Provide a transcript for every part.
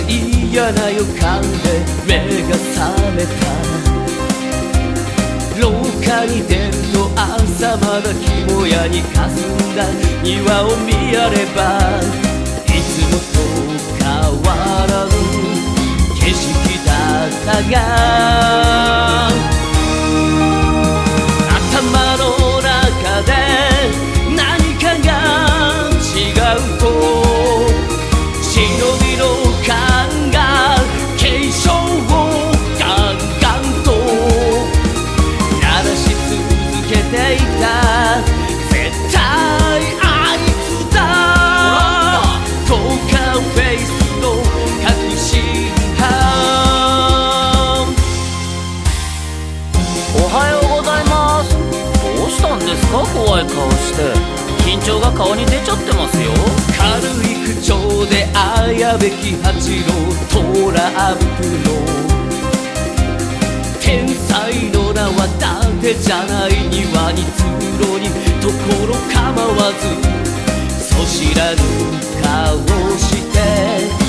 嫌な予感で目が覚めた。廊下に出ると朝まだ肝やにかすんだ。庭を見やればいつもと変わらぬ景色だったが怖い顔して緊張が顔に出ちゃってますよ。軽い口調で綾べき八郎トランプの天才の名は伊達じゃない庭に通路にところ構わずそ知らぬ顔して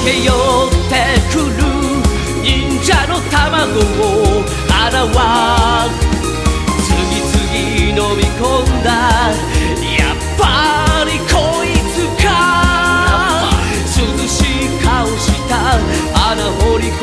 駆け寄ってくる忍者の卵を穴は次々飲み込んだやっぱりこいつか。涼しい顔した穴掘りこ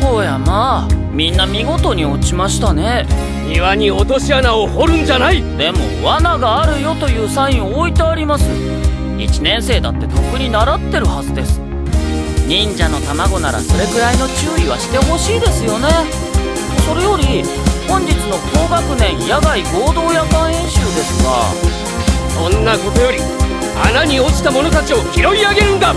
そおやまあみんな見事に落ちましたね。庭に落とし穴を掘るんじゃない。でも罠があるよというサイン置いてあります。1年生だってとっくに習ってるはずです。忍者の卵ならそれくらいの注意はしてほしいですよね。それより本日の高学年野外合同夜間演習ですが。そんなことより穴に落ちた者たちを拾い上げるんだ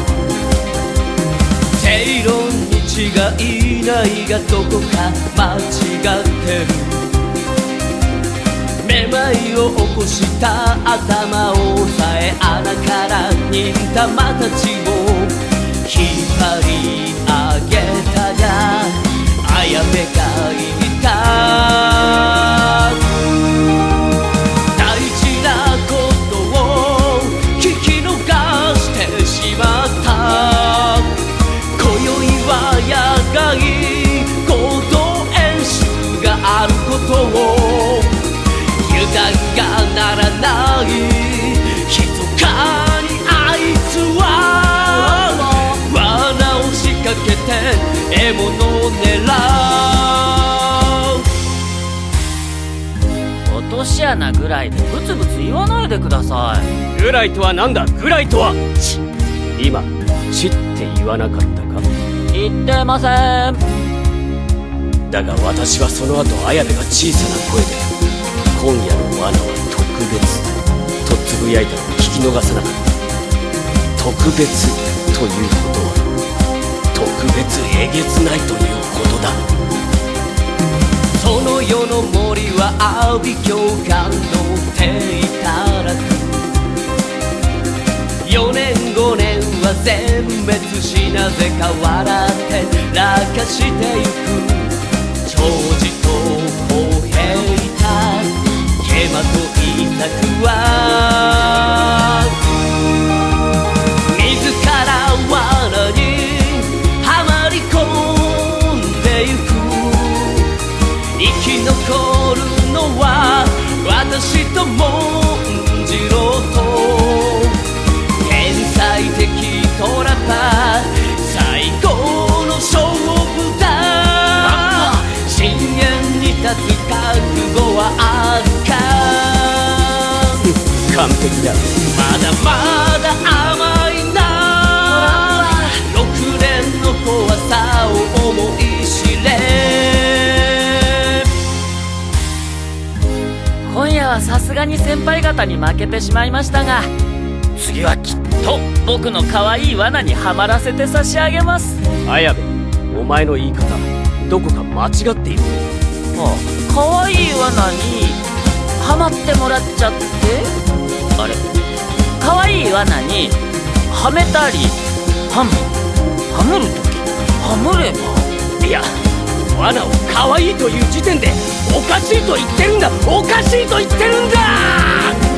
違いないがどこか間違ってる。めまいを起こした頭をさえ穴から忍たまたちを落とし穴ぐらいでブツブツ言わないでください。ぐらいとはなんだ？ぐらいとは？チ今チって言わなかったか？言ってません。だが私はその後綾部が小さな声で「今夜の罠は特別」とつぶやいたのを聞き逃さなかった。特別ということは特別えげつないということだは阿鼻教官の手いたらく4年5年は全滅しなぜか笑って落下してゆく。長寿と公平たケマといたくは。完璧だ。まだまだ甘いな。6年の怖さを思い知れ。今夜はさすがに先輩方に負けてしまいましたが次はきっと僕の可愛い罠にはまらせて差し上げます。綾部お前の言い方どこか間違っている。あ可愛い罠にはまってもらっちゃってあれ。可愛い罠にはめたりはむはむるときはむれば。いや罠を可愛いという時点でおかしいと言ってるんだ。おかしいと言ってるんだ。